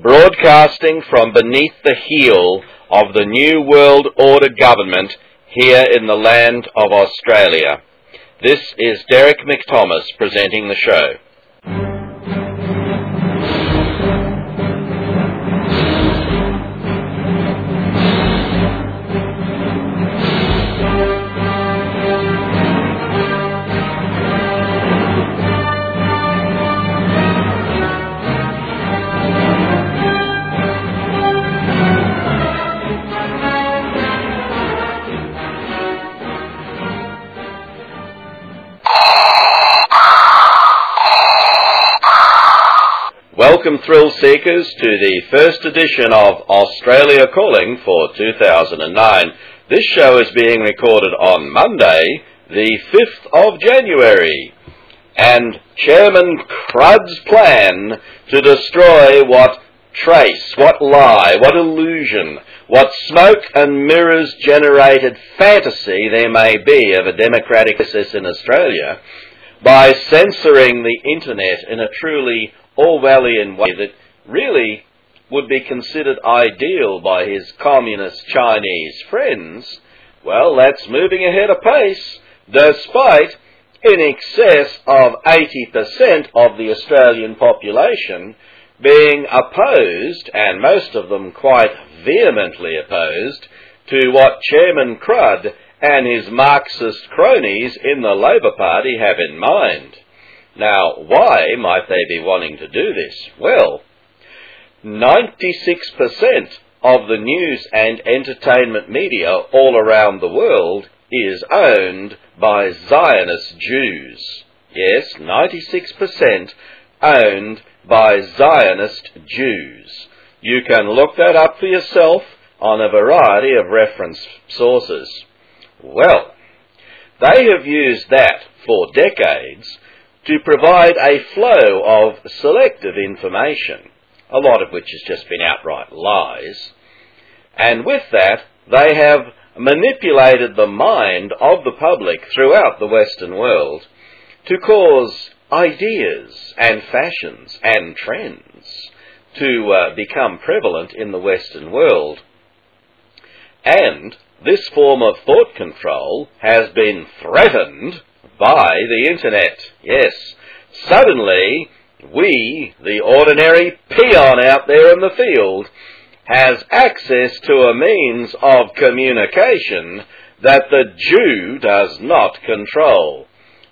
broadcasting from beneath the heel of the New World Order government here in the land of Australia. This is Derek McThomas presenting the show. Seekers, to the first edition of Australia Calling for 2009. This show is being recorded on Monday, the 5th of January. And Chairman Crud's plan to destroy what trace, what lie, what illusion, what smoke and mirrors generated fantasy there may be of a democratic process in Australia by censoring the internet in a truly Orwellian way that really would be considered ideal by his communist Chinese friends, well, that's moving ahead apace, despite in excess of 80% of the Australian population being opposed, and most of them quite vehemently opposed, to what Chairman Crudd and his Marxist cronies in the Labor Party have in mind. Now, why might they be wanting to do this? Well, 96% of the news and entertainment media all around the world is owned by Zionist Jews. Yes, 96% owned by Zionist Jews. You can look that up for yourself on a variety of reference sources. Well, they have used that for decades to provide a flow of selective information, a lot of which has just been outright lies. And with that, they have manipulated the mind of the public throughout the Western world to cause ideas and fashions and trends to uh, become prevalent in the Western world. And this form of thought control has been threatened by the internet. Yes, suddenly we, the ordinary peon out there in the field, has access to a means of communication that the Jew does not control,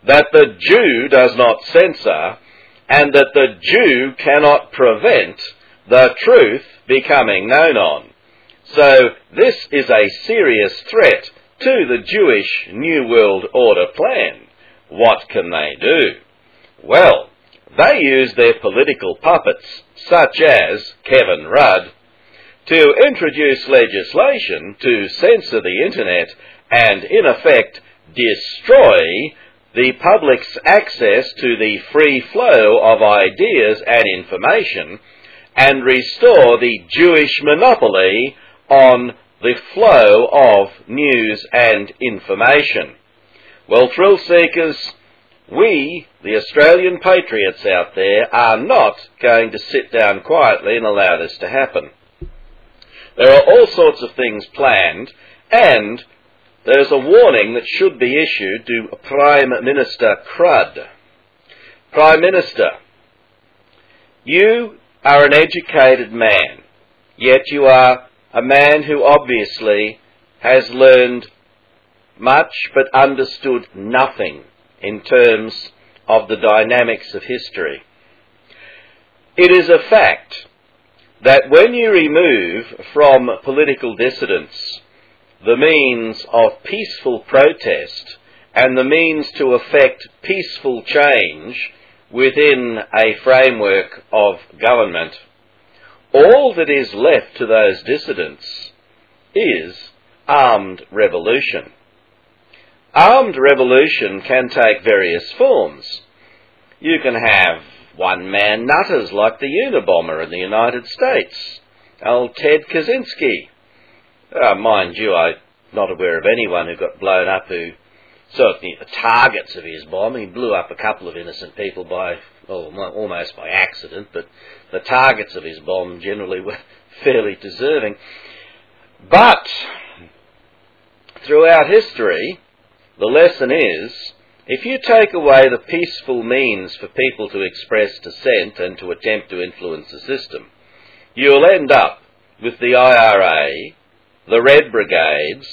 that the Jew does not censor, and that the Jew cannot prevent the truth becoming known on. So this is a serious threat to the Jewish New World Order plan. What can they do? Well, they use their political puppets, such as Kevin Rudd, to introduce legislation to censor the internet and, in effect, destroy the public's access to the free flow of ideas and information and restore the Jewish monopoly on the flow of news and information. Well, thrill seekers, we, the Australian patriots out there, are not going to sit down quietly and allow this to happen. There are all sorts of things planned, and there's a warning that should be issued to Prime Minister Crudd. Prime Minister, you are an educated man, yet you are a man who obviously has learned much but understood nothing in terms of the dynamics of history. It is a fact that when you remove from political dissidents the means of peaceful protest and the means to effect peaceful change within a framework of government, all that is left to those dissidents is armed revolution. Armed revolution can take various forms. You can have one-man nutters like the Unabomber in the United States, old Ted Kaczynski. Uh, mind you, I'm not aware of anyone who got blown up who certainly the targets of his bomb, he blew up a couple of innocent people by, well, almost by accident, but the targets of his bomb generally were fairly deserving. But throughout history, the lesson is if you take away the peaceful means for people to express dissent and to attempt to influence the system, you'll end up with the IRA, the Red Brigades,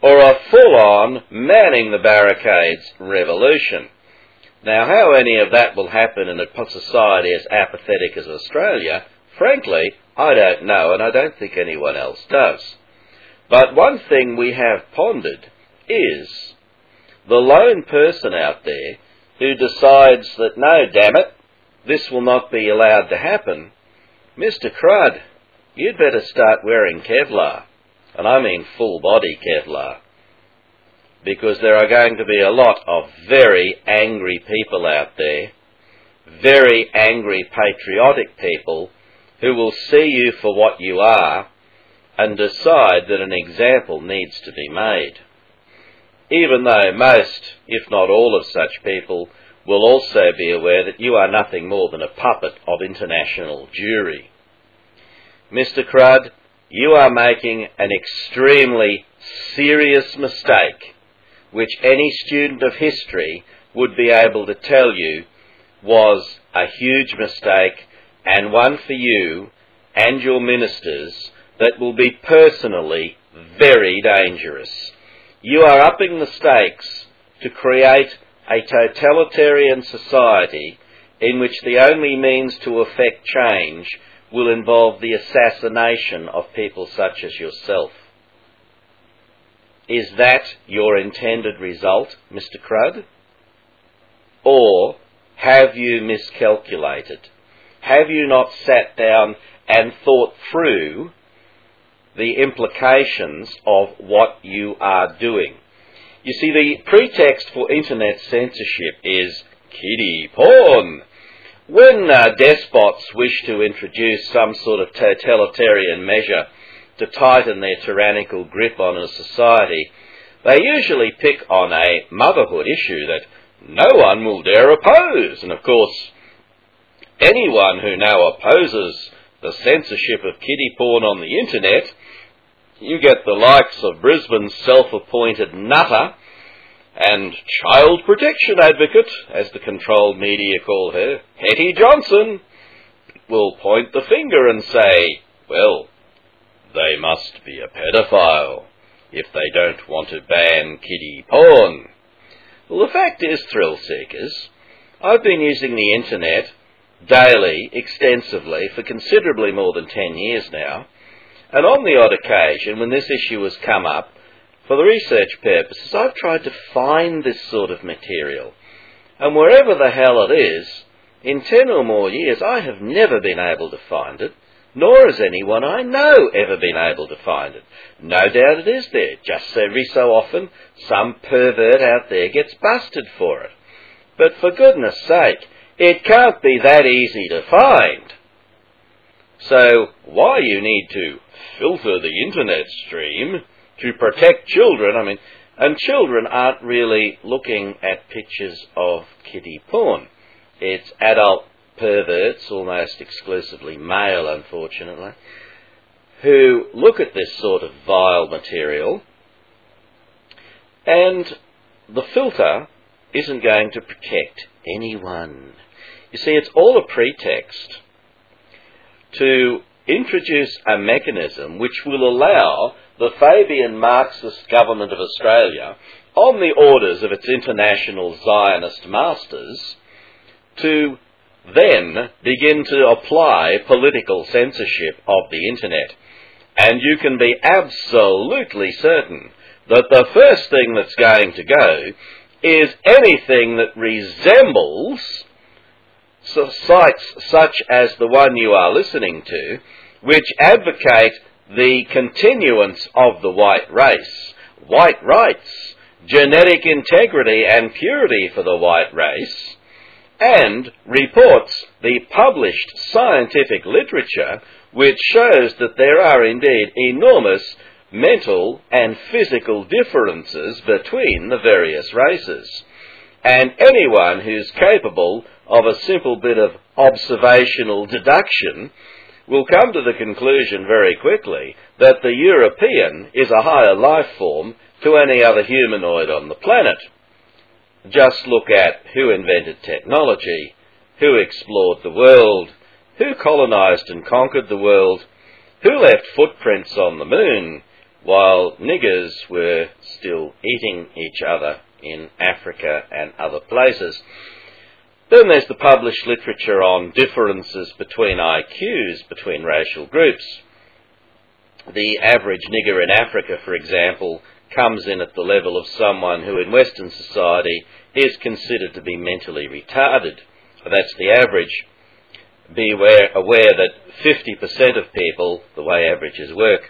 or a full-on manning the barricades revolution. Now, how any of that will happen in a society as apathetic as Australia, frankly, I don't know, and I don't think anyone else does. But one thing we have pondered is the lone person out there who decides that, no, damn it, this will not be allowed to happen, Mr. Crud, you'd better start wearing Kevlar. And I mean full body Kevlar. Because there are going to be a lot of very angry people out there, very angry patriotic people who will see you for what you are and decide that an example needs to be made even though most, if not all of such people, will also be aware that you are nothing more than a puppet of international Jewry. Mr. Crud, you are making an extremely serious mistake, which any student of history would be able to tell you was a huge mistake and one for you and your ministers that will be personally very dangerous. You are upping the stakes to create a totalitarian society in which the only means to effect change will involve the assassination of people such as yourself. Is that your intended result, Mr. Crud? Or have you miscalculated? Have you not sat down and thought through the implications of what you are doing. You see, the pretext for internet censorship is kiddie porn. When uh, despots wish to introduce some sort of totalitarian measure to tighten their tyrannical grip on a society, they usually pick on a motherhood issue that no one will dare oppose. And of course, anyone who now opposes the censorship of kiddie porn on the internet you get the likes of Brisbane's self-appointed nutter and child protection advocate, as the controlled media call her, Hetty Johnston, will point the finger and say, well, they must be a pedophile if they don't want to ban kiddie porn. Well, the fact is, thrill seekers, I've been using the internet daily, extensively, for considerably more than ten years now, and on the odd occasion, when this issue has come up, for the research purposes, I've tried to find this sort of material. And wherever the hell it is, in ten or more years, I have never been able to find it, nor has anyone I know ever been able to find it. No doubt it is there. Just every so often, some pervert out there gets busted for it. But for goodness sake, it can't be that easy to find. So why you need to filter the internet stream to protect children, I mean, and children aren't really looking at pictures of kiddie porn. It's adult perverts, almost exclusively male, unfortunately, who look at this sort of vile material, and the filter isn't going to protect anyone. You see, it's all a pretext to introduce a mechanism which will allow the Fabian Marxist government of Australia, on the orders of its international Zionist masters, to then begin to apply political censorship of the internet. And you can be absolutely certain that the first thing that's going to go is anything that resembles sites such as the one you are listening to, which advocate the continuance of the white race, white rights, genetic integrity and purity for the white race, and reports the published scientific literature which shows that there are indeed enormous mental and physical differences between the various races. And anyone who's capable of a simple bit of observational deduction will come to the conclusion very quickly that the European is a higher life form to any other humanoid on the planet. Just look at who invented technology, who explored the world, who colonized and conquered the world, who left footprints on the moon, while niggers were still eating each other in Africa and other places. Then there's the published literature on differences between IQs between racial groups. The average nigger in Africa, for example, comes in at the level of someone who in Western society is considered to be mentally retarded. That's the average. Be aware, aware that 50% of people, the way averages work,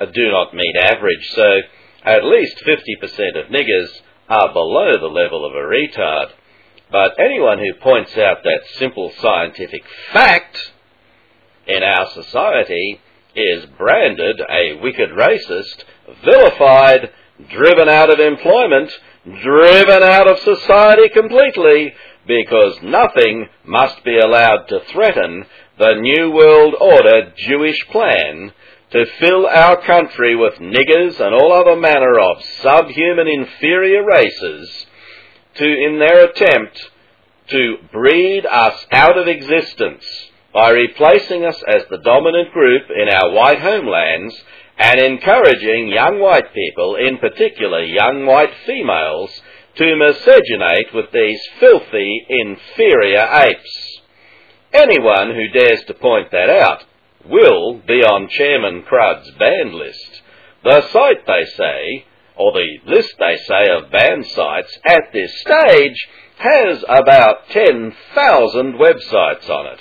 uh, do not meet average, so at least 50% of niggers are below the level of a retard. But anyone who points out that simple scientific fact in our society is branded a wicked racist, vilified, driven out of employment, driven out of society completely, because nothing must be allowed to threaten the New World Order Jewish plan to fill our country with niggers and all other manner of subhuman inferior races to, in their attempt to breed us out of existence by replacing us as the dominant group in our white homelands and encouraging young white people, in particular young white females, to miscegenate with these filthy, inferior apes. Anyone who dares to point that out will be on Chairman Crud's banned list. The site, they say, or the list, they say, of banned sites at this stage has about 10,000 websites on it.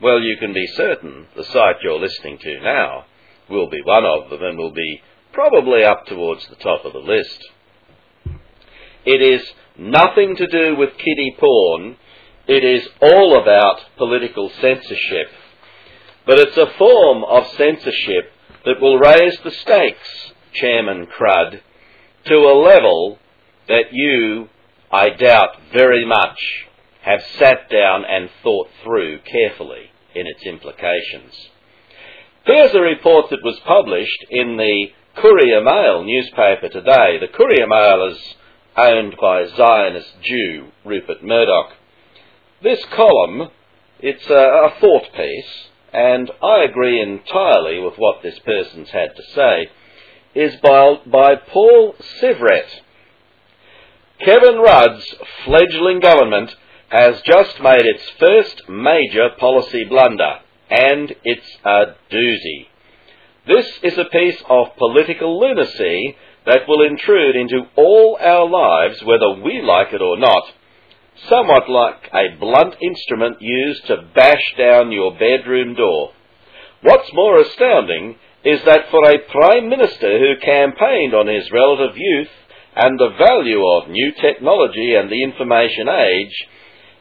Well, you can be certain the site you're listening to now will be one of them and will be probably up towards the top of the list. It is nothing to do with kiddie porn. It is all about political censorship. But it's a form of censorship that will raise the stakes, Chairman Crud, to a level that you, I doubt very much, have sat down and thought through carefully in its implications. Here's a report that was published in the Courier Mail newspaper today. The Courier Mail is owned by Zionist Jew Rupert Murdoch. This column, it's a, a thought piece, and I agree entirely with what this person's had to say, is by, by Paul Syvret. Kevin Rudd's fledgling government has just made its first major policy blunder and it's a doozy. This is a piece of political lunacy that will intrude into all our lives whether we like it or not, somewhat like a blunt instrument used to bash down your bedroom door. What's more astounding is that for a Prime Minister who campaigned on his relative youth and the value of new technology and the information age,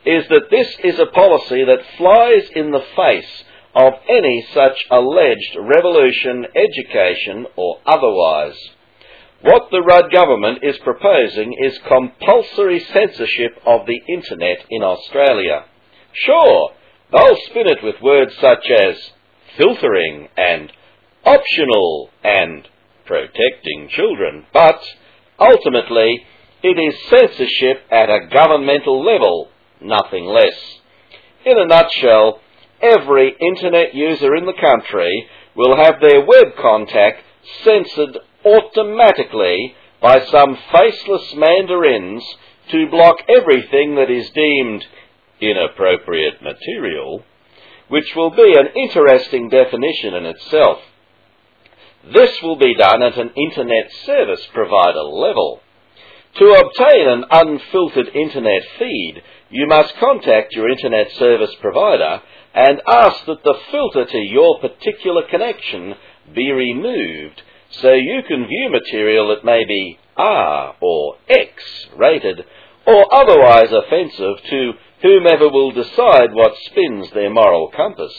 is that this is a policy that flies in the face of any such alleged revolution, education, or otherwise. What the Rudd government is proposing is compulsory censorship of the internet in Australia. Sure, they'll spin it with words such as filtering and optional and protecting children, but ultimately it is censorship at a governmental level, nothing less. In a nutshell, every internet user in the country will have their web contact censored automatically by some faceless mandarins to block everything that is deemed inappropriate material, which will be an interesting definition in itself. This will be done at an internet service provider level. To obtain an unfiltered internet feed, you must contact your internet service provider and ask that the filter to your particular connection be removed so you can view material that may be R or X rated or otherwise offensive to whomever will decide what spins their moral compass.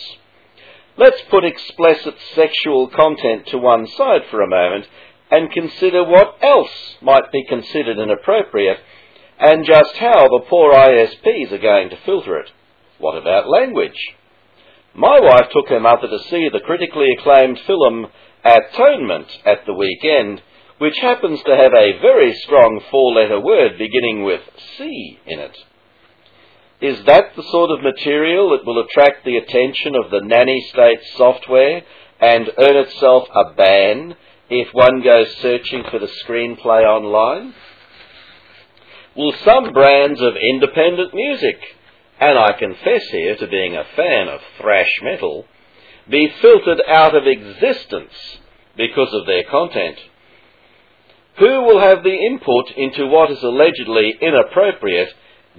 Let's put explicit sexual content to one side for a moment and consider what else might be considered inappropriate and just how the poor ISPs are going to filter it. What about language? My wife took her mother to see the critically acclaimed film Atonement at the weekend, which happens to have a very strong four-letter word beginning with C in it. Is that the sort of material that will attract the attention of the nanny state software and earn itself a ban if one goes searching for the screenplay online? Will some brands of independent music, and I confess here to being a fan of thrash metal, be filtered out of existence because of their content? Who will have the input into what is allegedly inappropriate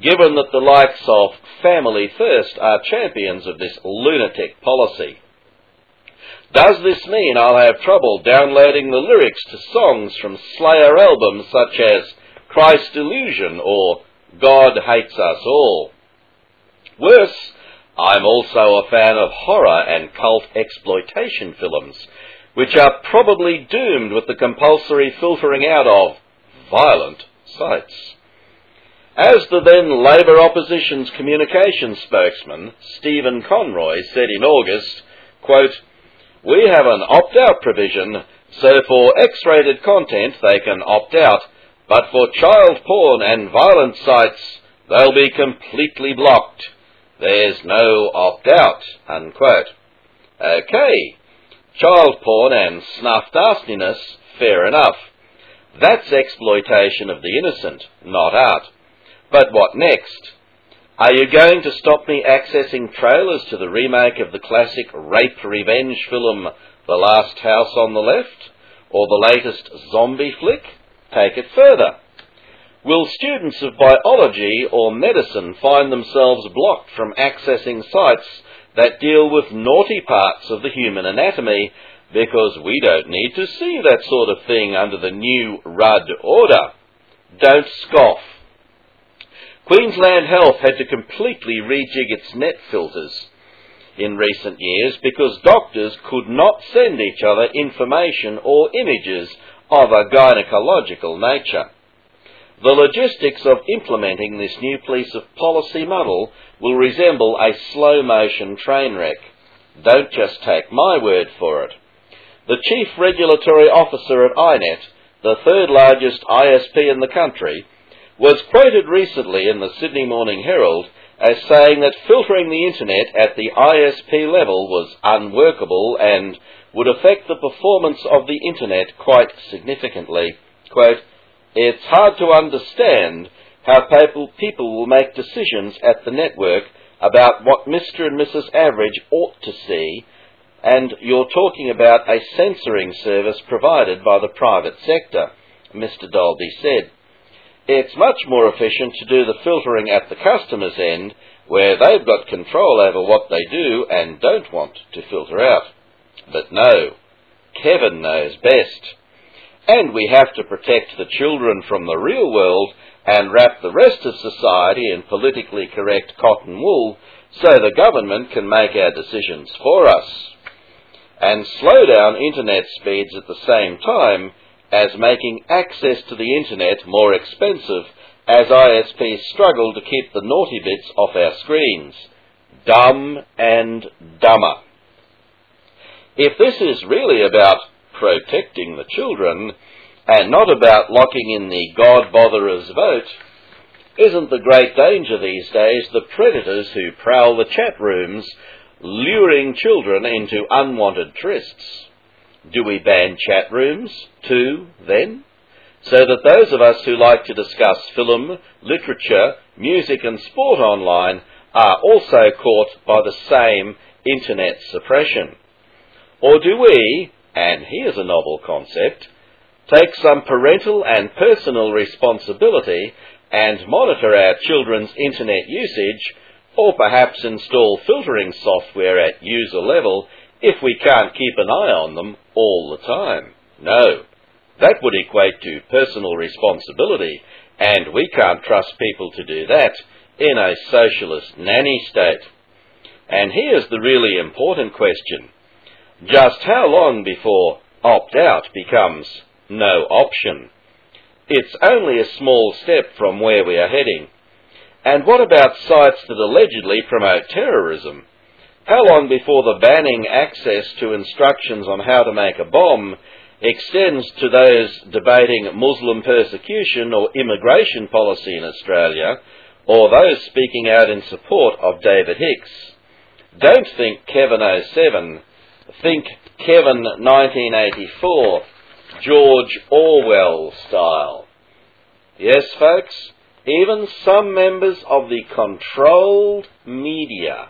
given that the likes of Family First are champions of this lunatic policy? Does this mean I'll have trouble downloading the lyrics to songs from Slayer albums such as Christ Illusion or God Hates Us All? Worse, I'm also a fan of horror and cult exploitation films, which are probably doomed with the compulsory filtering out of violent sites. As the then Labour opposition's communications spokesman, Stephen Conroy, said in August, quote, we have an opt-out provision, so for X-rated content they can opt out, but for child porn and violent sites they'll be completely blocked. There's no opt-out, unquote. Okay, child porn and snuff nastiness, fair enough. That's exploitation of the innocent, not art. But what next? Are you going to stop me accessing trailers to the remake of the classic rape revenge film The Last House on the Left? Or the latest zombie flick? Take it further. Will students of biology or medicine find themselves blocked from accessing sites that deal with naughty parts of the human anatomy because we don't need to see that sort of thing under the new Rudd order? Don't scoff. Queensland Health had to completely rejig its net filters in recent years because doctors could not send each other information or images of a gynecological nature. The logistics of implementing this new piece of policy model will resemble a slow motion train wreck. Don't just take my word for it. The Chief Regulatory Officer at iiNet, the third largest ISP in the country, was quoted recently in the Sydney Morning Herald as saying that filtering the internet at the ISP level was unworkable and would affect the performance of the internet quite significantly. Quote, it's hard to understand how people, will make decisions at the network about what Mr. and Mrs. Average ought to see, and you're talking about a censoring service provided by the private sector, Mr. Dalby said. It's much more efficient to do the filtering at the customer's end where they've got control over what they do and don't want to filter out. But no, Kevin knows best. And we have to protect the children from the real world and wrap the rest of society in politically correct cotton wool so the government can make our decisions for us. And slow down internet speeds at the same time as making access to the internet more expensive as ISPs struggle to keep the naughty bits off our screens. Dumb and dumber. If this is really about protecting the children and not about locking in the God botherers vote, isn't the great danger these days the predators who prowl the chat rooms, luring children into unwanted trysts? Do we ban chat rooms too, then? So that those of us who like to discuss film, literature, music and sport online are also caught by the same internet suppression. Or do we, and here's a novel concept, take some parental and personal responsibility and monitor our children's internet usage, or perhaps install filtering software at user level if we can't keep an eye on them all the time. No. That would equate to personal responsibility, and we can't trust people to do that in a socialist nanny state. And here's the really important question. Just how long before opt-out becomes no option? It's only a small step from where we are heading. And what about sites that allegedly promote terrorism? How long before the banning access to instructions on how to make a bomb extends to those debating Muslim persecution or immigration policy in Australia, or those speaking out in support of David Hicks? Don't think Kevin 07, think Kevin 1984, George Orwell style. Yes, folks, even some members of the controlled media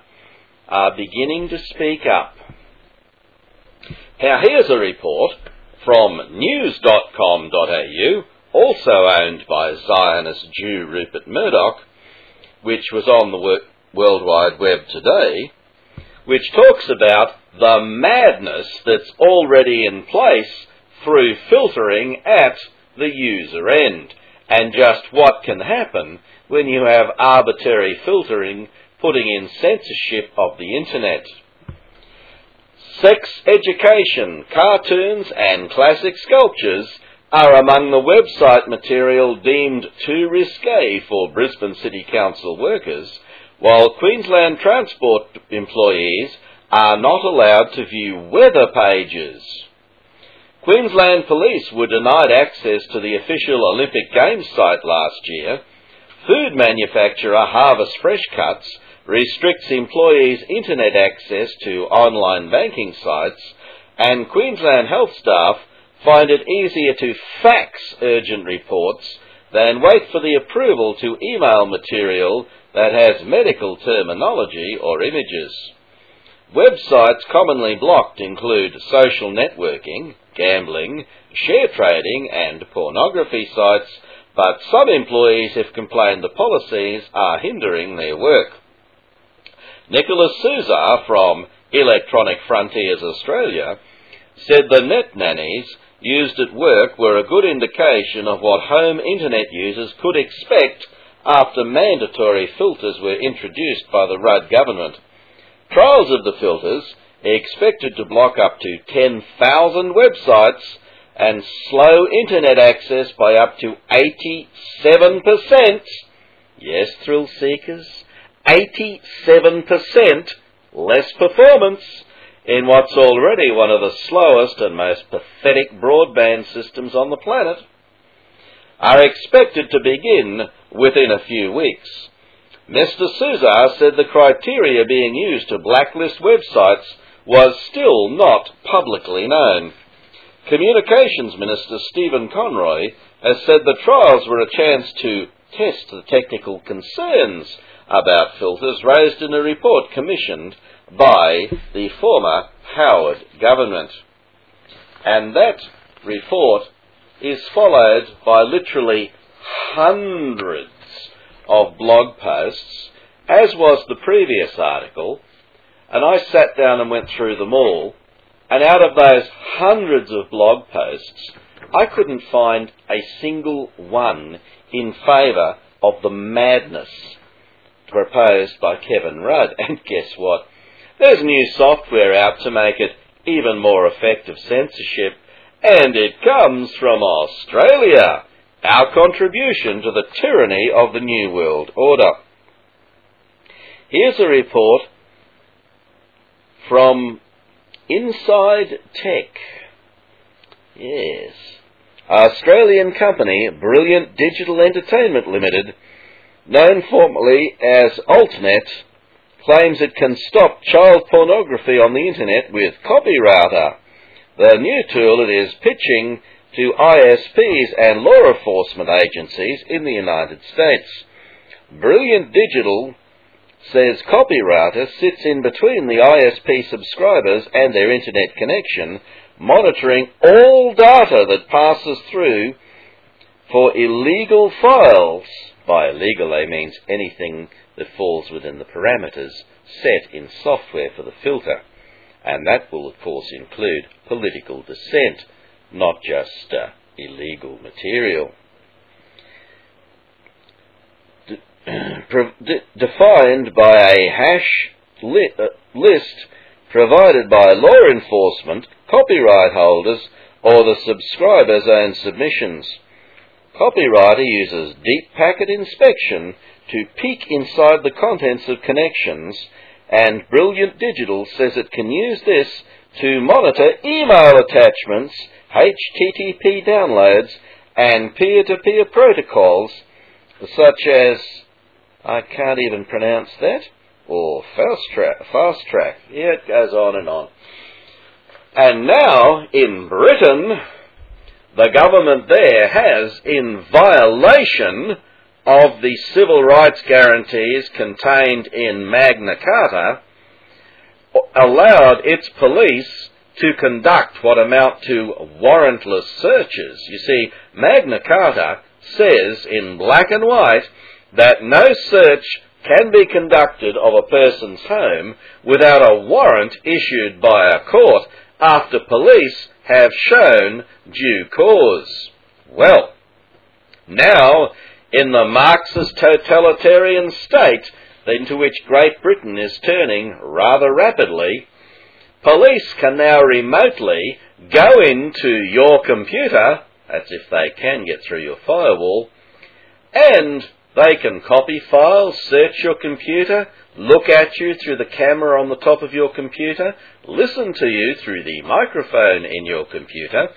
are beginning to speak up. Now here's a report from news.com.au, also owned by Zionist Jew Rupert Murdoch, which was on the World Wide Web today, which talks about the madness that's already in place through filtering at the user end, and just what can happen when you have arbitrary filtering putting in censorship of the internet. Sex education, cartoons, and classic sculptures are among the website material deemed too risque for Brisbane City Council workers, while Queensland Transport employees are not allowed to view weather pages. Queensland Police were denied access to the official Olympic Games site last year. Food manufacturer Harvest Fresh Cuts restricts employees' internet access to online banking sites, and Queensland Health staff find it easier to fax urgent reports than wait for the approval to email material that has medical terminology or images. Websites commonly blocked include social networking, gambling, share trading, and pornography sites, but some employees have complained the policies are hindering their work. Nicolas Suzor from Electronic Frontiers Australia said the net nannies used at work were a good indication of what home internet users could expect after mandatory filters were introduced by the Rudd government. Trials of the filters expected to block up to 10,000 websites and slow internet access by up to 87%. Yes, thrill seekers, 87% less performance in what's already one of the slowest and most pathetic broadband systems on the planet, are expected to begin within a few weeks. Mr. Suzor said the criteria being used to blacklist websites was still not publicly known. Communications Minister Stephen Conroy has said the trials were a chance to test the technical concerns about filters raised in a report commissioned by the former Howard government. And that report is followed by literally hundreds of blog posts, as was the previous article, and I sat down and went through them all, and out of those hundreds of blog posts, I couldn't find a single one in favour of the madness proposed by Kevin Rudd. And guess what? There's new software out to make it even more effective censorship, and it comes from Australia, our contribution to the tyranny of the New World Order. Here's a report from Inside Tech. Yes. Australian company Brilliant Digital Entertainment Limited known formerly as AltNet, claims it can stop child pornography on the internet with CopyRouter, the new tool it is pitching to ISPs and law enforcement agencies in the United States. Brilliant Digital says CopyRouter sits in between the ISP subscribers and their internet connection, monitoring all data that passes through for illegal files by illegal, means anything that falls within the parameters set in software for the filter. And that will, of course, include political dissent, not just uh, illegal material. De- defined by a hash li- uh, list provided by law enforcement, copyright holders, or the subscriber's own submissions. CopyRouter uses deep packet inspection to peek inside the contents of connections, and Brilliant Digital says it can use this to monitor email attachments, HTTP downloads, and peer-to-peer protocols such as, I can't even pronounce that, or fast track, fast track. Yeah, it goes on and on. And now, in Britain, the government there has, in violation of the civil rights guarantees contained in Magna Carta, allowed its police to conduct what amount to warrantless searches. You see, Magna Carta says in black and white that no search can be conducted of a person's home without a warrant issued by a court after police have shown due cause. Well, now, in the Marxist totalitarian state into which Great Britain is turning rather rapidly, police can now remotely go into your computer, that's if they can get through your firewall, and they can copy files, search your computer, look at you through the camera on the top of your computer, listen to you through the microphone in your computer,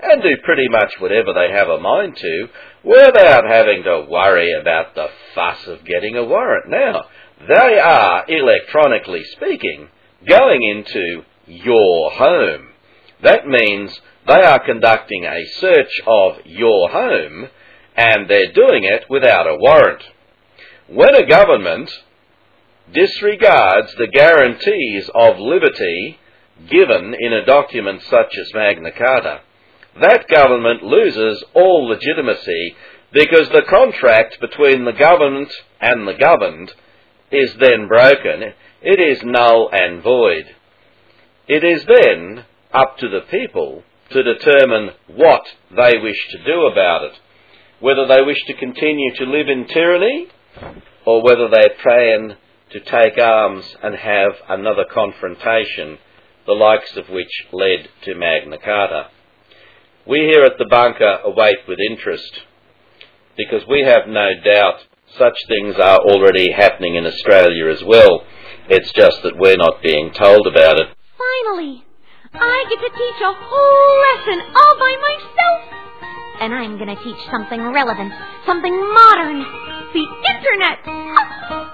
and do pretty much whatever they have a mind to without having to worry about the fuss of getting a warrant. Now, they are, electronically speaking, going into your home. That means they are conducting a search of your home and they're doing it without a warrant. When a government disregards the guarantees of liberty given in a document such as Magna Carta, that government loses all legitimacy because the contract between the government and the governed is then broken. It is null and void. It is then up to the people to determine what they wish to do about it whether they wish to continue to live in tyranny or whether they plan to take arms and have another confrontation, the likes of which led to Magna Carta. We here at the bunker await with interest because we have no doubt such things are already happening in Australia as well. It's just that we're not being told about it. Finally, I get to teach a whole lesson all by myself and I'm going to teach something relevant, something modern. The Internet!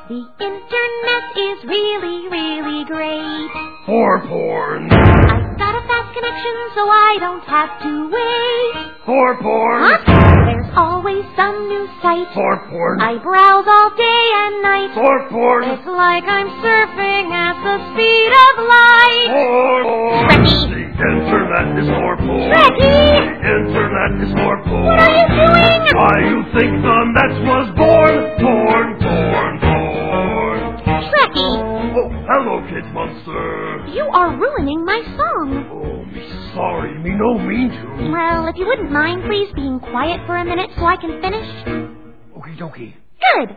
The Internet is really, really great. For porn. I've got a fast connection so I don't have to wait. For porn. What? There's always some new site. For porn. I browse all day and night. For porn. It's like I'm surfing at the speed of light. For porn. Internet is for porn. Trekkie. The Internet is for porn. What are you doing? Why you think the net was born? Born, born, born. Trekkie, Oh, hello, Kate Monster. you are ruining my song. Oh, me sorry, me no mean to. Well, if you wouldn't mind, please being quiet for a minute so I can finish. Okie dokie. Good.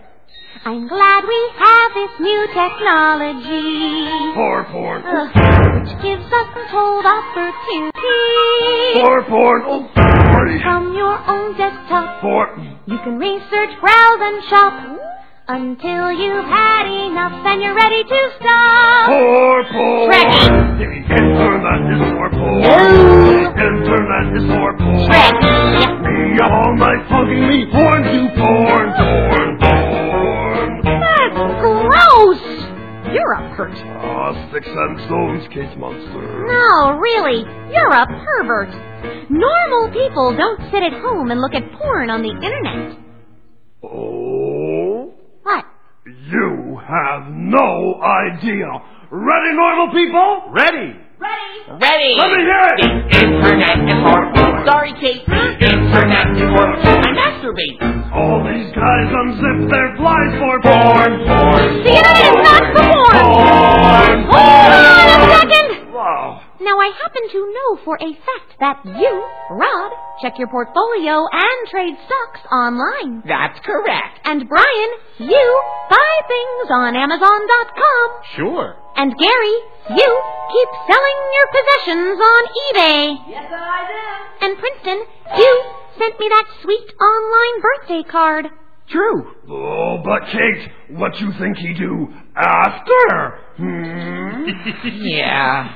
I'm glad we have this new technology. For porn. Ugh, which gives us untold opportunity. For porn. Oh, sorry. From your own desktop, For. you can research, browse, and shop until you've had enough and you're ready to stop. For porn. Trekkie. The Internet is for porn. No. The Internet is for porn. Trekkie. Me all night fucking me porn to porn, porn, porn. You're a pervert. Ah, sticks and stones, Kate Monster. No, really, you're a pervert. Normal people don't sit at home and look at porn on the internet. Oh, What? you have no idea. Ready, normal people? Ready. Ready. Ready. Let me hear it. Internet is for porn. Sorry, Kate. Internet is for I masturbate. All these guys unzip their flies for porn, porn. The internet is not for porn. Porn. Hold on a second. Wow. Now I happen to know for a fact that you, Rod, Check your portfolio and trade stocks online. That's correct. And Brian, you buy things on Amazon.com. Sure. And Gary, you keep selling your possessions on eBay. Yes, I do. And Princeton, you sent me that sweet online birthday card. True. Oh, but Kate, what you think he do after? Hmm? Yeah.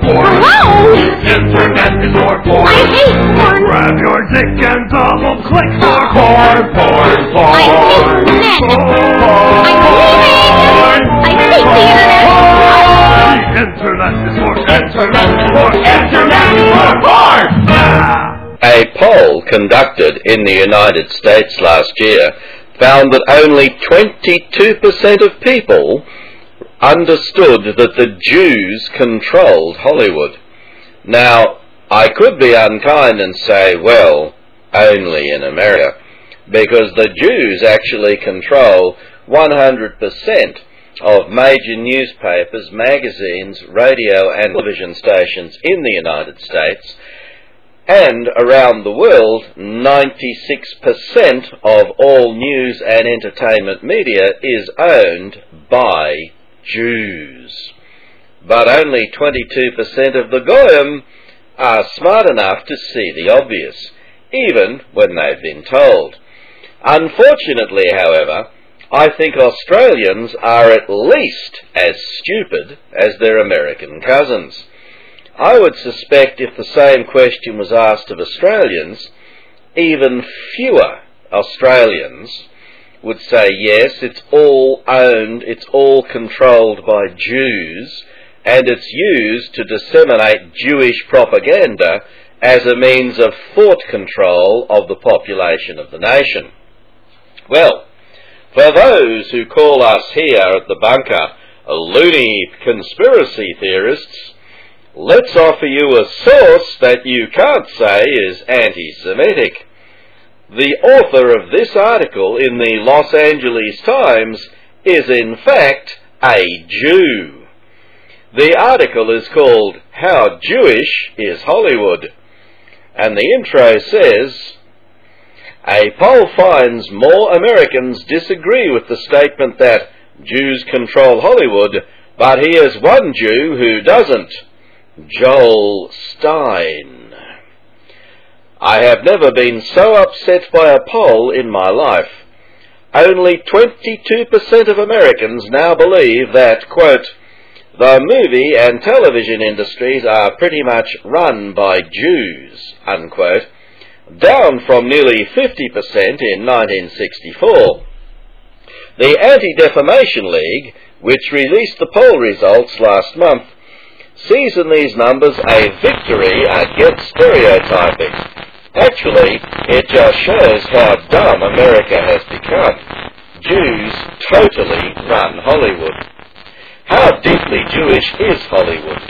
Hello? Internet is more porn. I hate porn. Grab your dick and double click for porn. I hate. I'm leaving. I hate the internet. The internet is more internet is more internet is more porn. A poll conducted in the United States last year found that only 22% of people understood that the Jews controlled Hollywood. Now, I could be unkind and say, well, only in America, because the Jews actually control 100% of major newspapers, magazines, radio and television stations in the United States, and around the world, 96% of all news and entertainment media is owned by Jews. But only 22% of the Goyim are smart enough to see the obvious, even when they've been told. Unfortunately, however, I think Australians are at least as stupid as their American cousins. I would suspect if the same question was asked of Australians, even fewer Australians would say yes, it's all owned, it's all controlled by Jews, and it's used to disseminate Jewish propaganda as a means of thought control of the population of the nation. Well, for those who call us here at the bunker loony conspiracy theorists, let's offer you a source that you can't say is anti-Semitic. The author of this article in the Los Angeles Times is in fact a Jew. The article is called How Jewish is Hollywood? And the intro says, a poll finds more Americans disagree with the statement that Jews control Hollywood, but here's one Jew who doesn't. Joel Stein. I have never been so upset by a poll in my life. Only 22% of Americans now believe that, quote, the movie and television industries are pretty much run by Jews, unquote, down from nearly 50% in 1964. The Anti-Defamation League, which released the poll results last month, sees in these numbers a victory against stereotyping. Actually, it just shows how dumb America has become. Jews totally run Hollywood. How deeply Jewish is Hollywood?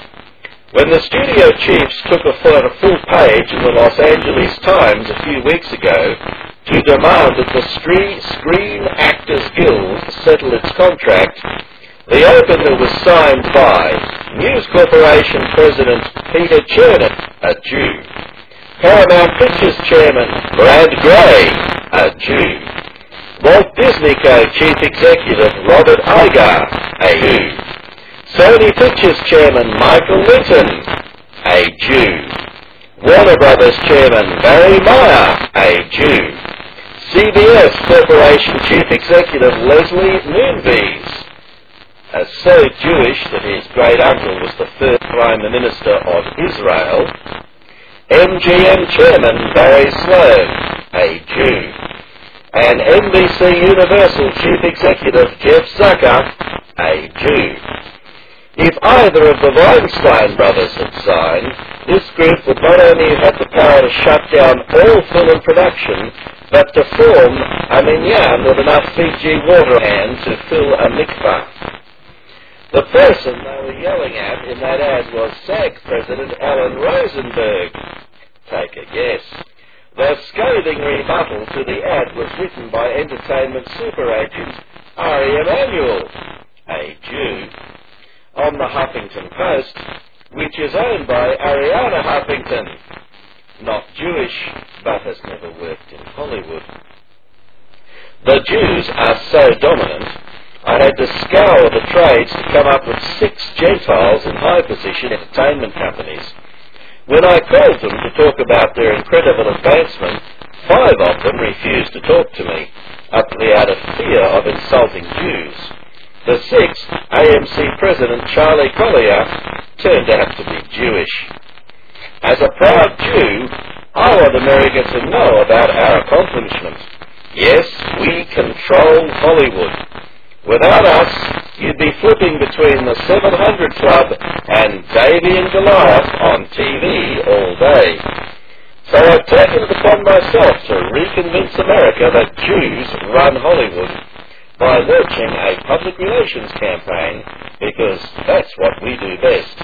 When the studio chiefs took a full page in the Los Angeles Times a few weeks ago to demand that the Screen Actors Guild settle its contract, the opener was signed by News Corporation President Peter Chernin, a Jew, Paramount Pictures Chairman Brad Grey, a Jew, Walt Disney Co. Chief Executive Robert Iger, a Jew, Sony Pictures Chairman Michael Lynton, a Jew, Warner Brothers Chairman Barry Meyer, a Jew, CBS Corporation Chief Executive Leslie Moonves, as so Jewish that his great uncle was the first Prime Minister of Israel, MGM Chairman Barry Sloan, a Jew, and NBC Universal Chief Executive Jeff Zucker, a Jew. If either of the Weinstein brothers had signed, this group would not only have had the power to shut down all film production, but to form a minyan with enough Fiji water hand to fill a mikvah. The person they were yelling at in that ad was SAG President Alan Rosenberg. Take a guess. The scathing rebuttal to the ad was written by entertainment super agent Ari Emanuel, a Jew. On the Huffington Post, which is owned by Arianna Huffington. Not Jewish, but has never worked in Hollywood. The Jews are so dominant, I had to scour the trades to come up with six Gentiles in high position entertainment companies. When I called them to talk about their incredible advancement, five of them refused to talk to me, utterly out of fear of insulting Jews. The sixth, AMC President Charlie Collier, turned out to be Jewish. As a proud Jew, I want America to know about our accomplishments. Yes, we control Hollywood. Without us, you'd be flipping between the 700 Club and Davey and Goliath on TV all day. So I've taken it upon myself to reconvince America that Jews run Hollywood by launching a public relations campaign because that's what we do best.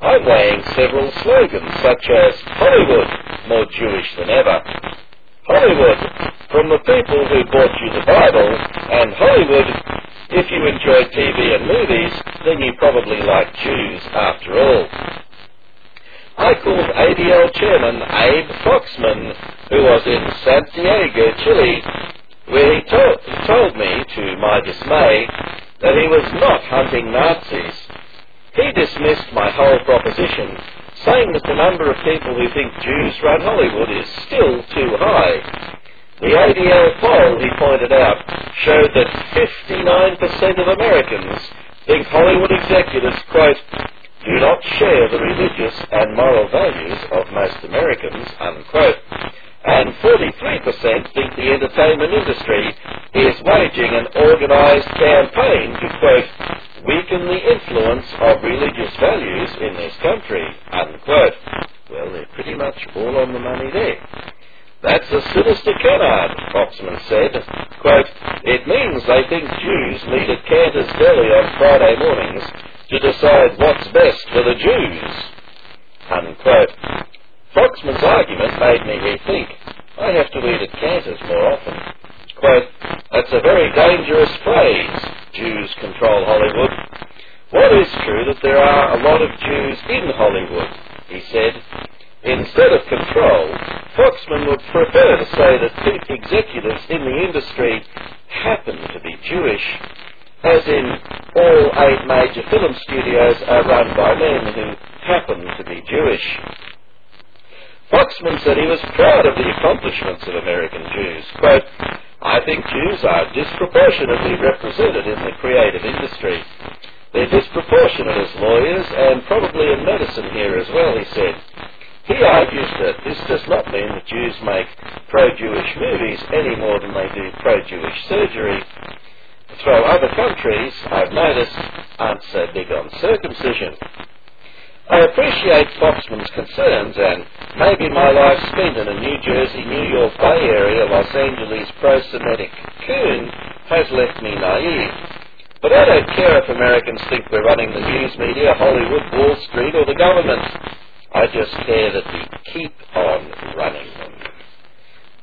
I'm weighing several slogans such as Hollywood, more Jewish than ever. Hollywood, from the people who bought you the Bible, and Hollywood, if you enjoy TV and movies, then you probably like Jews after all. I called ADL chairman Abe Foxman, who was in Santiago, Chile, where he to- told me, to my dismay, that he was not hunting Nazis. He dismissed my whole proposition, saying that the number of people who think Jews run Hollywood is still too high. The ADL poll, he pointed out, showed that 59% of Americans think Hollywood executives, quote, do not share the religious and moral values of most Americans, unquote. And 43% think the entertainment industry is waging an organized campaign to, quote, weaken the influence of religious values in this country, unquote. Well, they're pretty much all on the money there. That's a sinister canard, Foxman said. Quote, it means they think Jews meet at Canter's Deli on Friday mornings to decide what's best for the Jews. Unquote. Foxman's argument made me rethink. I have to eat at Canter's more often. Quote, that's a very dangerous phrase, Jews control Hollywood. What is true that there are a lot of Jews in Hollywood, he said. Instead of control, Foxman would prefer to say that chief executives in the industry happen to be Jewish as in all eight major film studios are run by men who happen to be Jewish. Foxman said he was proud of the accomplishments of American Jews. Quote, I think Jews are disproportionately represented in the creative industry. They're disproportionate as lawyers and probably in medicine here as well, he said. He argues that this does not mean that Jews make pro-Jewish movies any more than they do pro-Jewish surgery, Though other countries, I've noticed, aren't so big on circumcision. I appreciate Foxman's concerns, and maybe my life spent in a New Jersey, New York Bay Area, Los Angeles pro-Semitic coon has left me naive. But I don't care if Americans think we're running the news media, Hollywood, Wall Street, or the government. I just care that we keep on running them.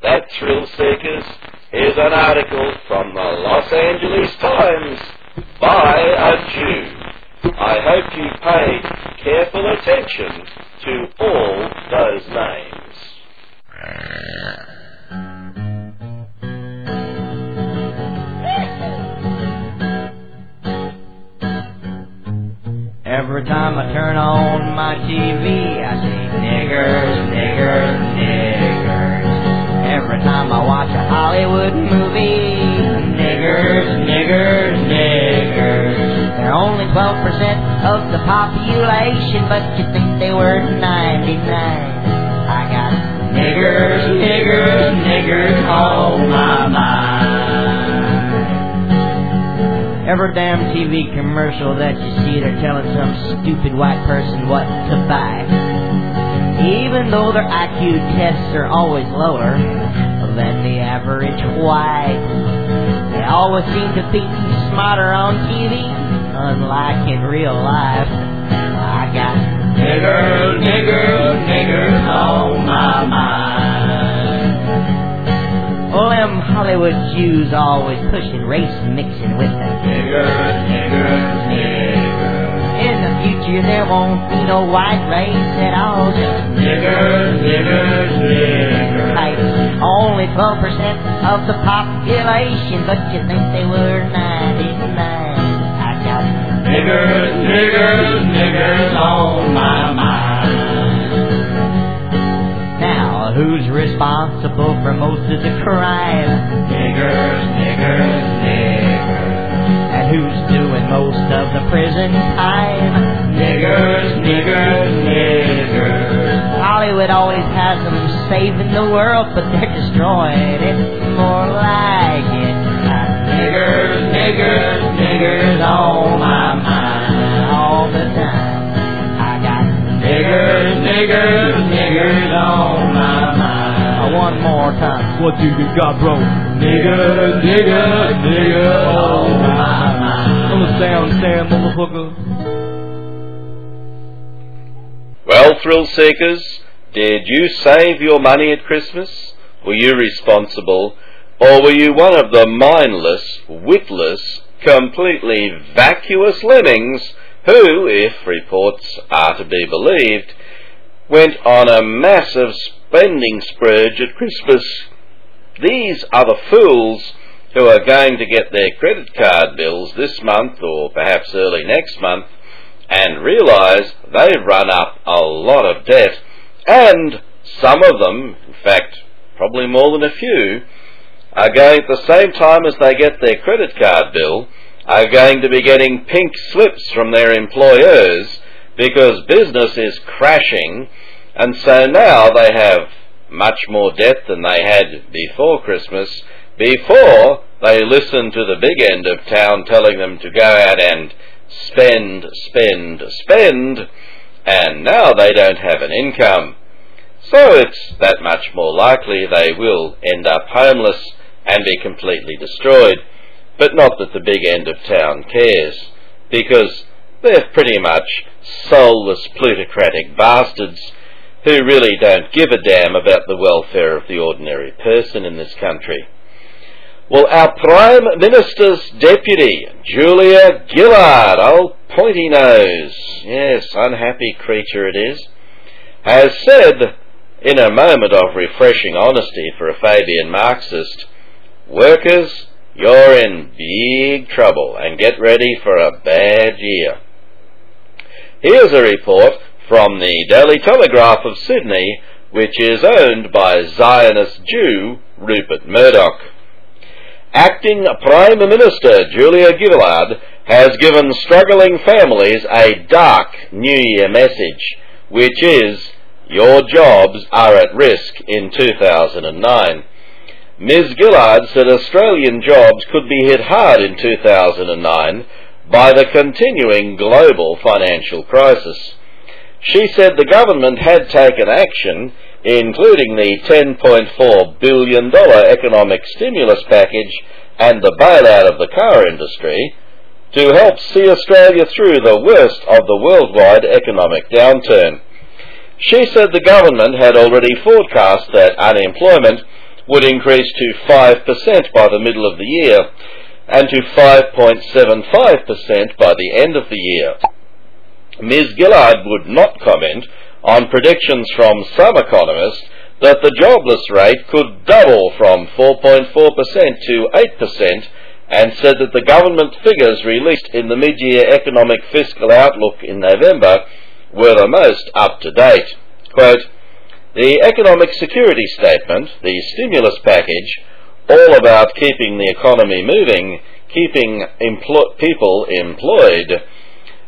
That, thrill seekers, is an article from the Los Angeles Times by a Jew. I hope you paid careful attention to all those names. Every time I turn on my TV, I see niggers, niggers, niggers. Every time I watch a Hollywood movie, niggers, niggers, niggers. They're only 12% of the population, but you think they were 99. I got niggers, niggers, niggers on my mind. Every damn TV commercial that you see, they're telling some stupid white person what to buy. Even though their IQ tests are always lower than the average white. They always seem to think smarter on TV, unlike in real life. I got niggers, niggers, niggers on my mind. Well, them Hollywood Jews always pushing race mixing with them. Niggers, niggers, niggers. In the future there won't be no white race at all. Just Niggers, niggers, niggers. type. Only 12% of the population, but you think they were 99. I got Niggers, niggers, niggers on my who's responsible for most of the crime? Niggers, niggers, niggers. And who's doing most of the prison time? Niggers, niggers, niggers. Hollywood always has them saving the world, but they're destroying it. More like it. Niggers, niggers, niggers on my Niggers, niggers, niggers on my mind. uh, one more time. What do you got, bro? Niggers, niggers, niggers on my mind. Understand, understand, motherfucker? Well, thrill seekers, did you save your money at Christmas? Were you responsible? Or were you one of the mindless, witless, completely vacuous lemmings who, if reports are to be believed, went on a massive spending splurge at Christmas? These are the fools who are going to get their credit card bills this month or perhaps early next month and realise they've run up a lot of debt and some of them, in fact probably more than a few, are going at the same time as they get their credit card bill, are going to be getting pink slips from their employers because business is crashing and so now they have much more debt than they had before Christmas, before they listened to the big end of town telling them to go out and spend, spend, spend, and now they don't have an income. So it's that much more likely they will end up homeless and be completely destroyed. But not that the big end of town cares, because they're pretty much soulless plutocratic bastards who really don't give a damn about the welfare of the ordinary person in this country. Well, our Prime Minister's deputy, Julia Gillard, old pointy nose, yes, unhappy creature it is, has said, in a moment of refreshing honesty for a Fabian Marxist, workers, you're in big trouble and get ready for a bad year. Here's a report from the Daily Telegraph of Sydney, which is owned by Zionist Jew Rupert Murdoch. Acting Prime Minister Julia Gillard has given struggling families a dark New Year message, which is, your jobs are at risk in 2009. Ms. Gillard said Australian jobs could be hit hard in 2009 by the continuing global financial crisis. She said the government had taken action, including the $10.4 billion economic stimulus package and the bailout of the car industry, to help see Australia through the worst of the worldwide economic downturn. She said the government had already forecast that unemployment would increase to 5% by the middle of the year and to 5.75% by the end of the year. Ms. Gillard would not comment on predictions from some economists that the jobless rate could double from 4.4% to 8% and said that the government figures released in the mid-year economic fiscal outlook in November were the most up to date. Quote, the economic security statement, the stimulus package, all about keeping the economy moving, keeping empl- people employed,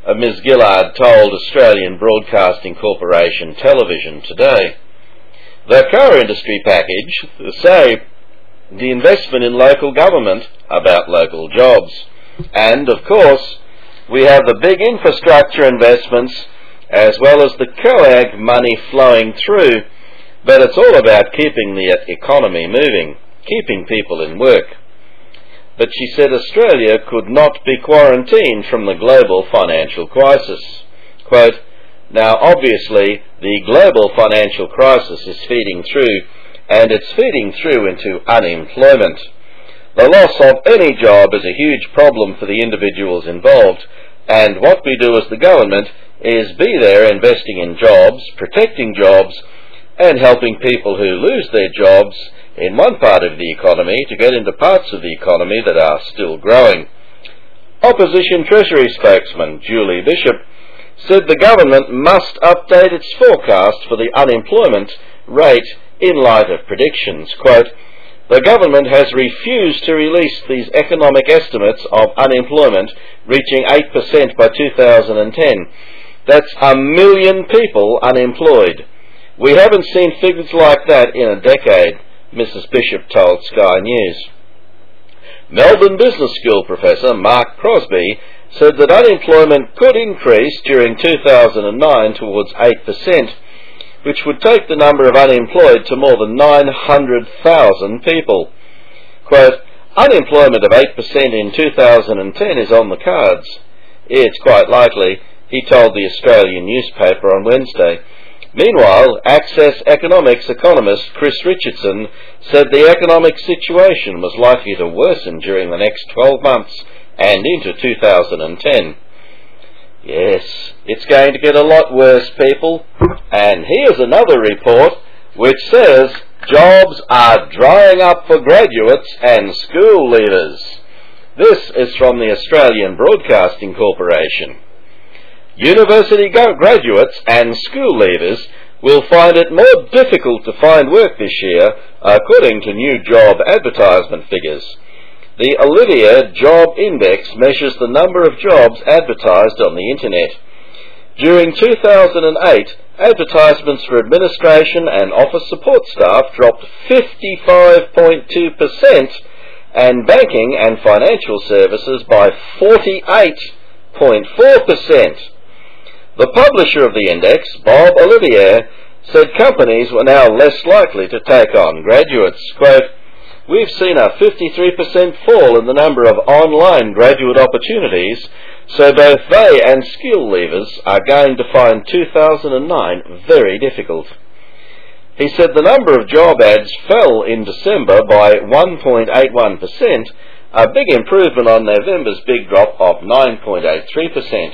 uh, Ms. Gillard told Australian Broadcasting Corporation Television today. The car industry package, say, the investment in local government about local jobs. And, of course, we have the big infrastructure investments as well as the COAG money flowing through, but it's all about keeping the economy moving, keeping people in work. But she said Australia could not be quarantined from the global financial crisis. Quote, now obviously the global financial crisis is feeding through and it's feeding through into unemployment. The loss of any job is a huge problem for the individuals involved and what we do as the government is be there investing in jobs, protecting jobs, and helping people who lose their jobs in one part of the economy to get into parts of the economy that are still growing. Opposition Treasury spokesman Julie Bishop said the government must update its forecast for the unemployment rate in light of predictions. Quote, the government has refused to release these economic estimates of unemployment reaching 8% by 2010. That's a million people unemployed. We haven't seen figures like that in a decade, Mrs. Bishop told Sky News. Melbourne Business School professor Mark Crosby said that unemployment could increase during 2009 towards 8%, which would take the number of unemployed to more than 900,000 people. Quote, unemployment of 8% in 2010 is on the cards. It's quite likely, he told the Australian newspaper on Wednesday. Meanwhile, Access Economics economist Chris Richardson said the economic situation was likely to worsen during the next 12 months and into 2010. Yes, it's going to get a lot worse, people. And here's another report which says jobs are drying up for graduates and school leavers. This is from the Australian Broadcasting Corporation. University graduates and school leavers will find it more difficult to find work this year, according to new job advertisement figures. The Olivier Job Index measures the number of jobs advertised on the internet. During 2008, advertisements for administration and office support staff dropped 55.2% and banking and financial services by 48.4%. The publisher of the index, Bob Olivier, said companies were now less likely to take on graduates. Quote, We've seen a 53% fall in the number of online graduate opportunities, so both they and skill leavers are going to find 2009 very difficult. He said the number of job ads fell in December by 1.81%, a big improvement on November's big drop of 9.83%.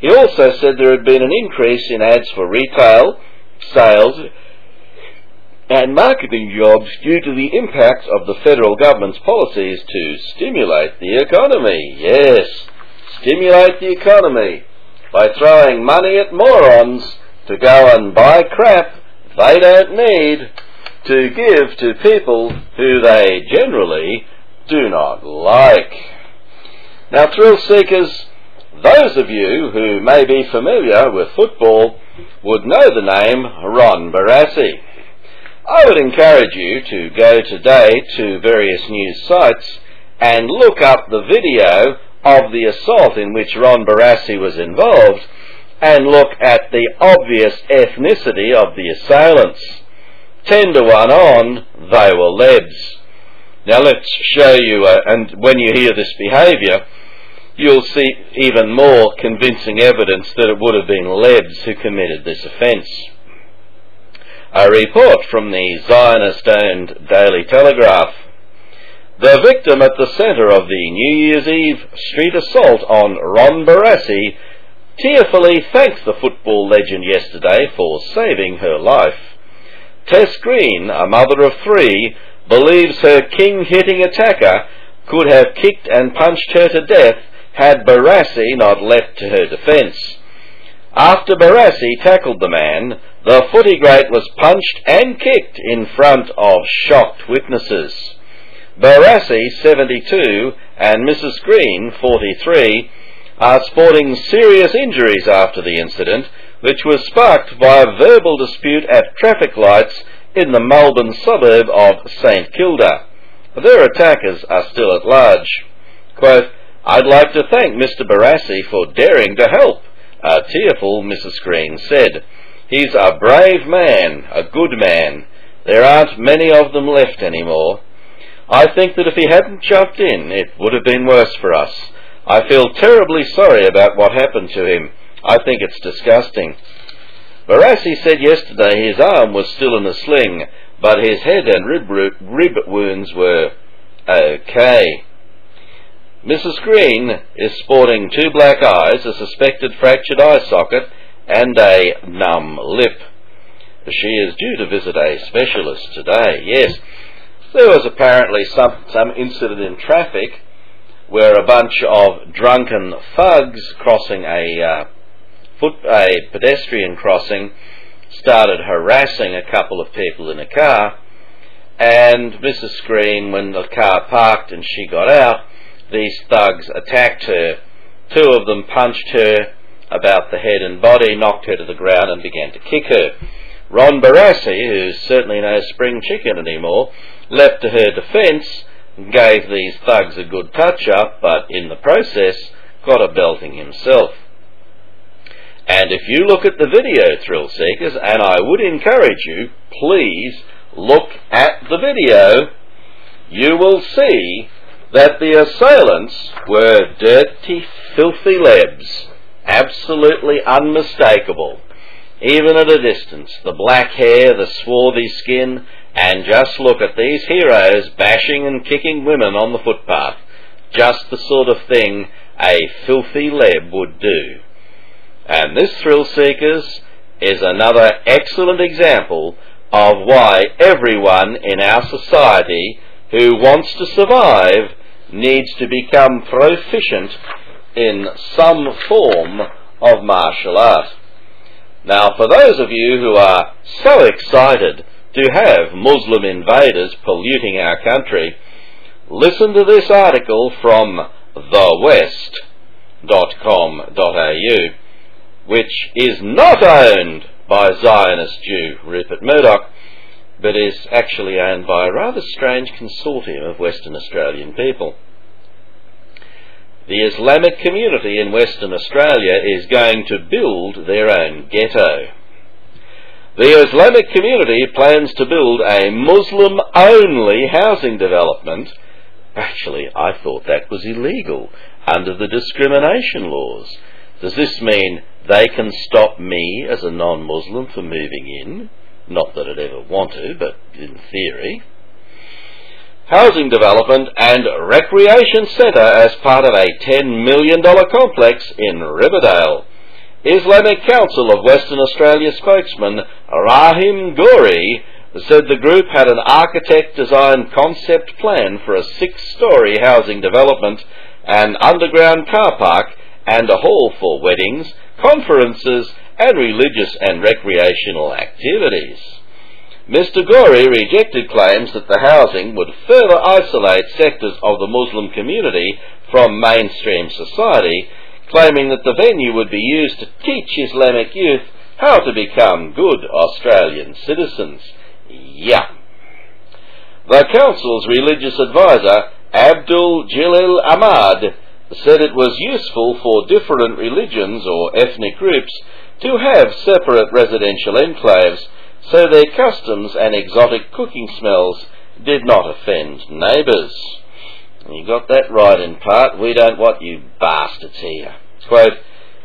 He also said there had been an increase in ads for retail, sales, and marketing jobs due to the impact of the federal government's policies to stimulate the economy. Yes, stimulate the economy by throwing money at morons to go and buy crap they don't need to give to people who they generally do not like. Now, thrill seekers, those of you who may be familiar with football would know the name Ron Barassi. I would encourage you to go today to various news sites and look up the video of the assault in which Ron Barassi was involved and look at the obvious ethnicity of the assailants. Ten to one on, they were Lebs. Now let's show you, uh, and when you hear this behaviour, you'll see even more convincing evidence that it would have been Lebs who committed this offence. A report from the Zionist owned Daily Telegraph. The victim at the centre of the New Year's Eve street assault on Ron Barassi tearfully thanked the football legend yesterday for saving her life. Tess Green, a mother of three, believes her king hitting attacker could have kicked and punched her to death had Barassi not leapt to her defence. After Barassi tackled the man, the footy great was punched and kicked in front of shocked witnesses. Barassi, 72, and Mrs. Green, 43, are sporting serious injuries after the incident, which was sparked by a verbal dispute at traffic lights in the Melbourne suburb of St Kilda. Their attackers are still at large. Quote, I'd like to thank Mr. Barassi for daring to help, a tearful Mrs. Green said. He's a brave man, a good man. There aren't many of them left anymore. I think that if he hadn't jumped in, it would have been worse for us. I feel terribly sorry about what happened to him. I think it's disgusting. Barassi said yesterday his arm was still in a sling, but his head and rib, rib wounds were okay. Mrs. Green is sporting two black eyes, a suspected fractured eye socket, and a numb lip. She is due to visit a specialist today. Yes, there was apparently some, some incident in traffic where a bunch of drunken thugs crossing a uh, foot a pedestrian crossing started harassing a couple of people in a car. And Mrs. Green, when the car parked and she got out, these thugs attacked her. Two of them punched her about the head and body, knocked her to the ground, and began to kick her. Ron Barassi, who's certainly no spring chicken anymore, leapt to her defence, gave these thugs a good touch up, but in the process got a belting himself. And if you look at the video, thrill seekers, and I would encourage you, please look at the video, you will see that the assailants were dirty, filthy lebs, absolutely unmistakable. Even at a distance, the black hair, the swarthy skin, and just look at these heroes bashing and kicking women on the footpath. Just the sort of thing a filthy leb would do. And this, thrill seekers, is another excellent example of why everyone in our society who wants to survive needs to become proficient in some form of martial art. Now, for those of you who are so excited to have Muslim invaders polluting our country, listen to this article from thewest.com.au which is not owned by Zionist Jew Rupert Murdoch, but is actually owned by a rather strange consortium of Western Australian people. The Islamic community in Western Australia is going to build their own ghetto. The Islamic community plans to build a Muslim only housing development. Actually, I thought that was illegal under the discrimination laws. Does this mean they can stop me as a non-Muslim from moving in? Not that I'd ever want to, but in theory. Housing development and recreation centre as part of a $10 million complex in Rivervale. Islamic Council of Western Australia spokesman Rahim Ghauri said the group had an architect designed concept plan for a six story housing development, an underground car park, and a hall for weddings, conferences, and religious and recreational activities. Mr. Ghauri rejected claims that the housing would further isolate sectors of the Muslim community from mainstream society, claiming that the venue would be used to teach Islamic youth how to become good Australian citizens. Yeah. The Council's religious advisor, Abdul Jalil Ahmad, said it was useful for different religions or ethnic groups to have separate residential enclaves so their customs and exotic cooking smells did not offend neighbours. You got that right in part. We don't want you bastards here. Quote,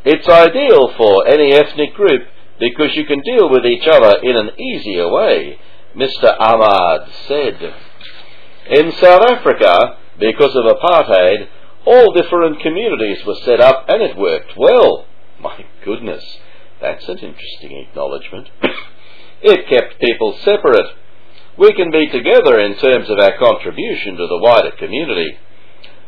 it's ideal for any ethnic group because you can deal with each other in an easier way, Mr. Ahmad said. In South Africa, because of apartheid, all different communities were set up and it worked well. My goodness, that's an interesting acknowledgement. it kept people separate. We can be together in terms of our contribution to the wider community.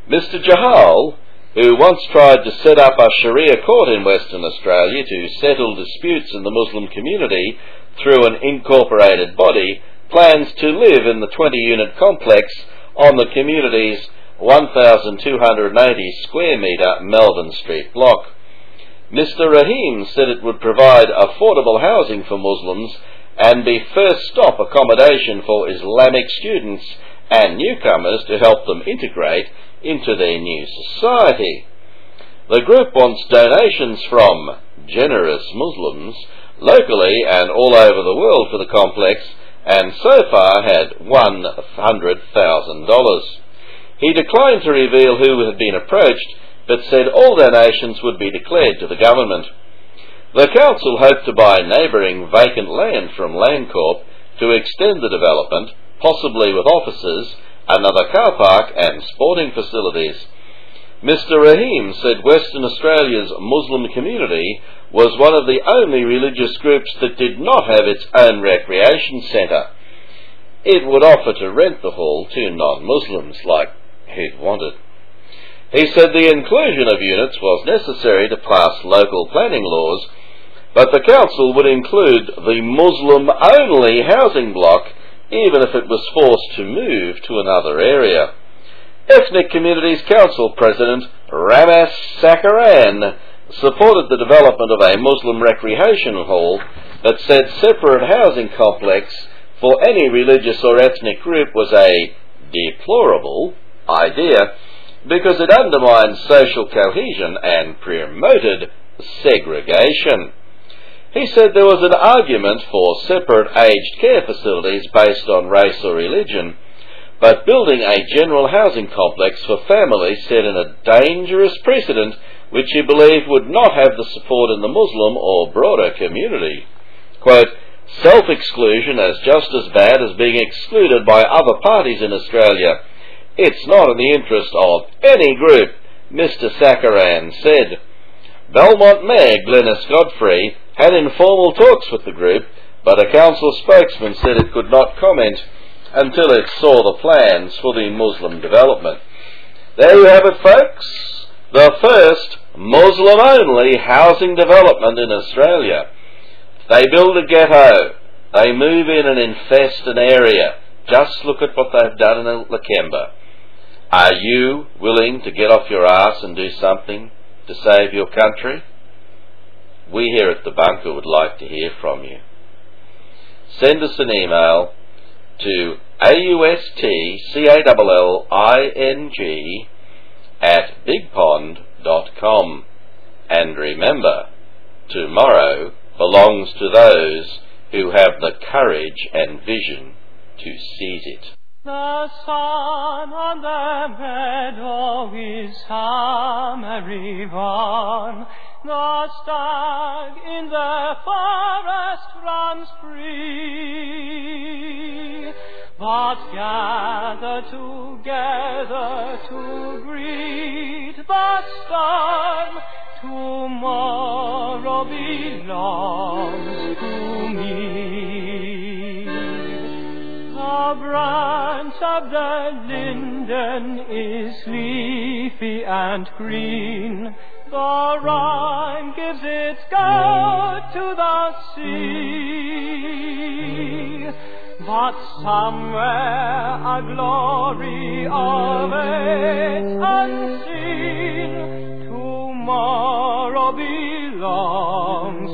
Mr. Jahal, who once tried to set up a Sharia court in Western Australia to settle disputes in the Muslim community through an incorporated body, plans to live in the 20 unit complex on the community's 1,280 square metre Melbourne Street block. Mr. Rahim said it would provide affordable housing for Muslims and be first stop accommodation for Islamic students and newcomers to help them integrate into their new society. The group wants donations from generous Muslims locally and all over the world for the complex and so far had $100,000. He declined to reveal who had been approached, but said all donations would be declared to the government. The council hoped to buy neighbouring vacant land from Landcorp to extend the development, possibly with offices, another car park and sporting facilities. Mr. Rahim said Western Australia's Muslim community was one of the only religious groups that did not have its own recreation centre. It would offer to rent the hall to non-Muslims like who'd want it. He said the inclusion of units was necessary to pass local planning laws, but the council would include the Muslim-only housing block even if it was forced to move to another area. Ethnic Communities Council President Ramesh Sankaran supported the development of a Muslim recreation hall but said separate housing complex for any religious or ethnic group was a deplorable idea because it undermined social cohesion and promoted segregation. He said there was an argument for separate aged care facilities based on race or religion but building a general housing complex for families set in a dangerous precedent which he believed would not have the support in the Muslim or broader community. Quote, self-exclusion is just as bad as being excluded by other parties in Australia. It's not in the interest of any group, Mr. Sankaran said. Belmont Mayor Glenys Godfrey had informal talks with the group, but a council spokesman said it could not comment until it saw the plans for the Muslim development. There you have it, folks. The first Muslim-only housing development in Australia. They build a ghetto. They move in and infest an area. Just look at what they've done in Lakemba. Are you willing to get off your ass and do something to save your country? We here at the bunker would like to hear from you. Send us an email to A-U-S-T-C-A-L-L-I-N-G at bigpond.com. And remember, tomorrow belongs to those who have the courage and vision to seize it. The sun on the meadow is summery warm. The stag in the forest runs free. But gather together to greet the storm. Tomorrow belongs to me. The branch of the linden is leafy and green. The Rhine gives its goat to the sea. But somewhere a glory awaits unseen. Tomorrow belongs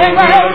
Amen.